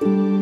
Thank「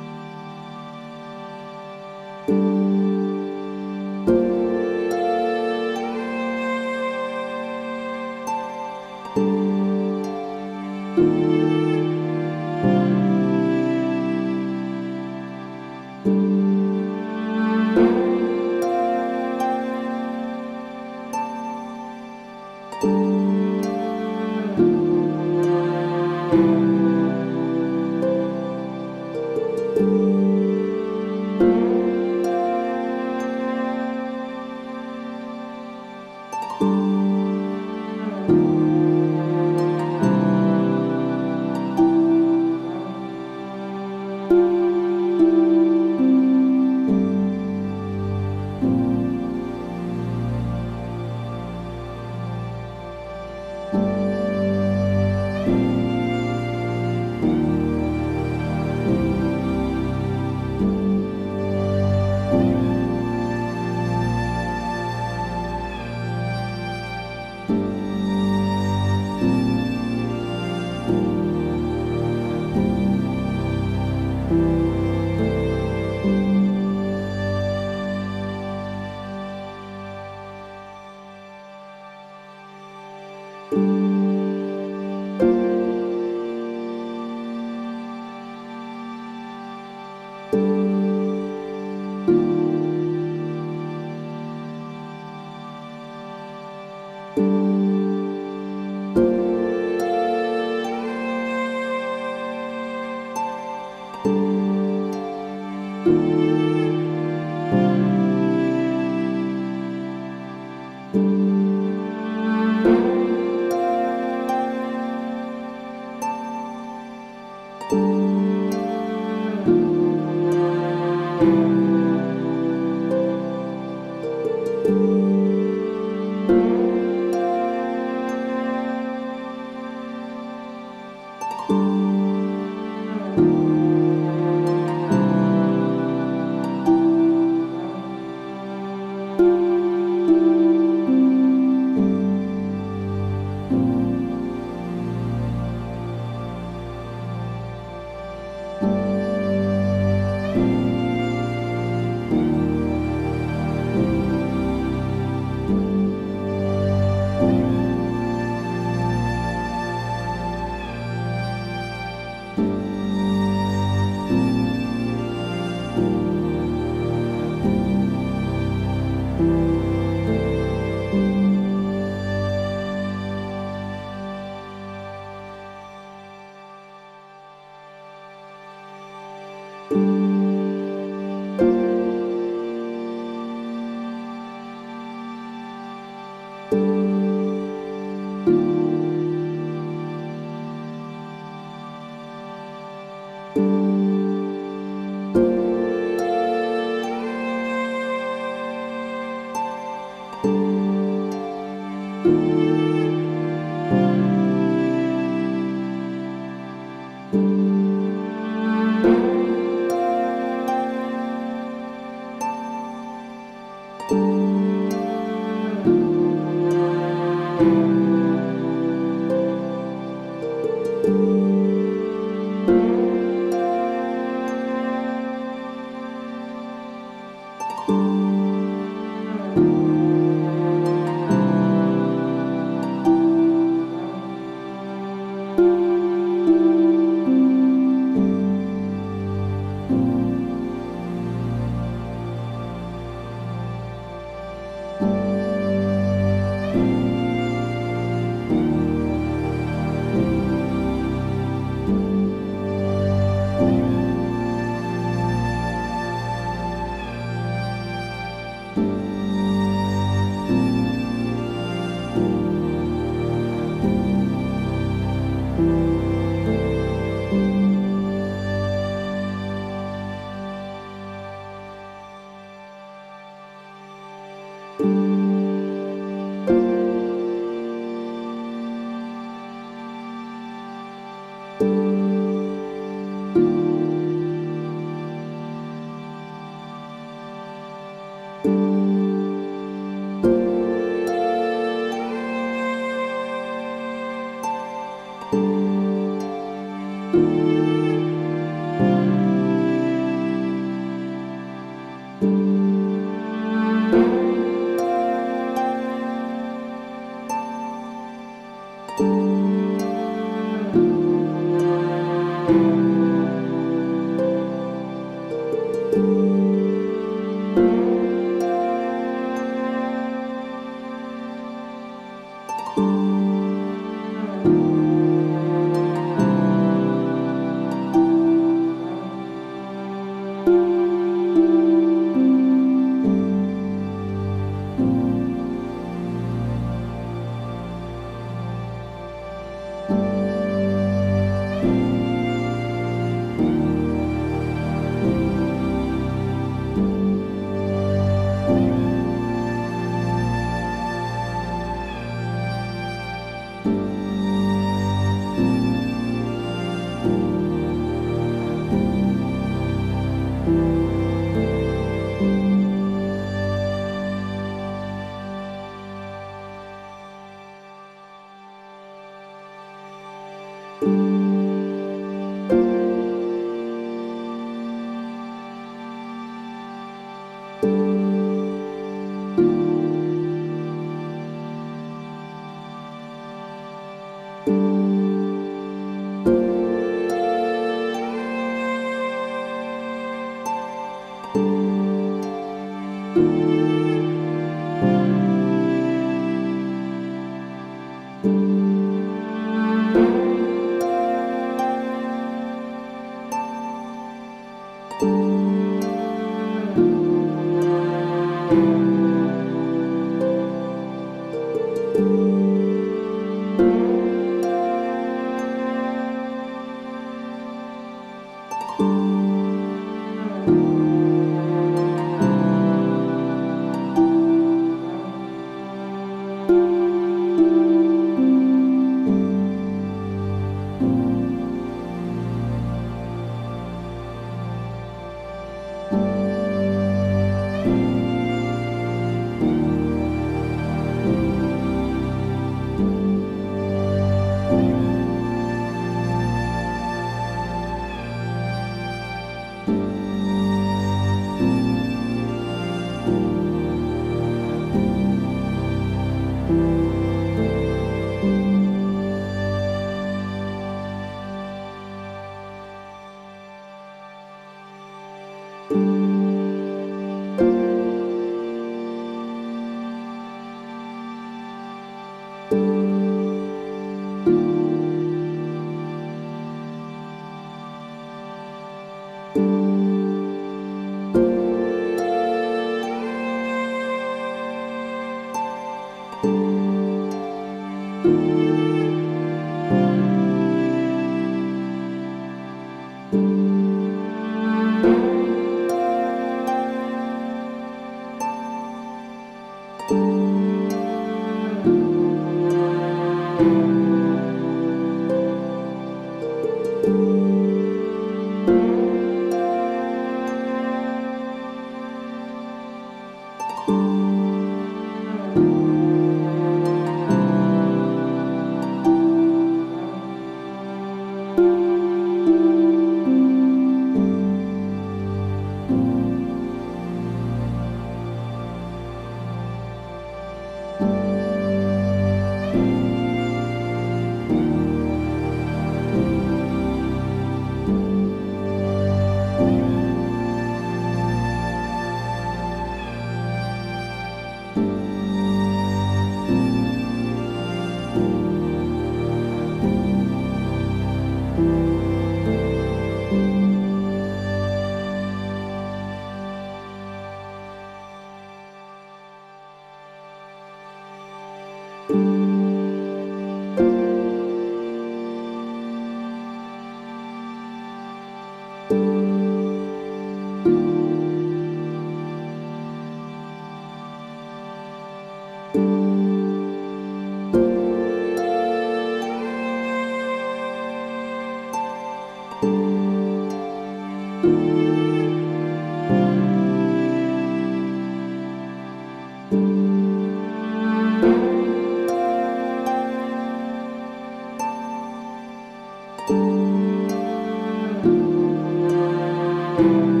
Thank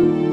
you.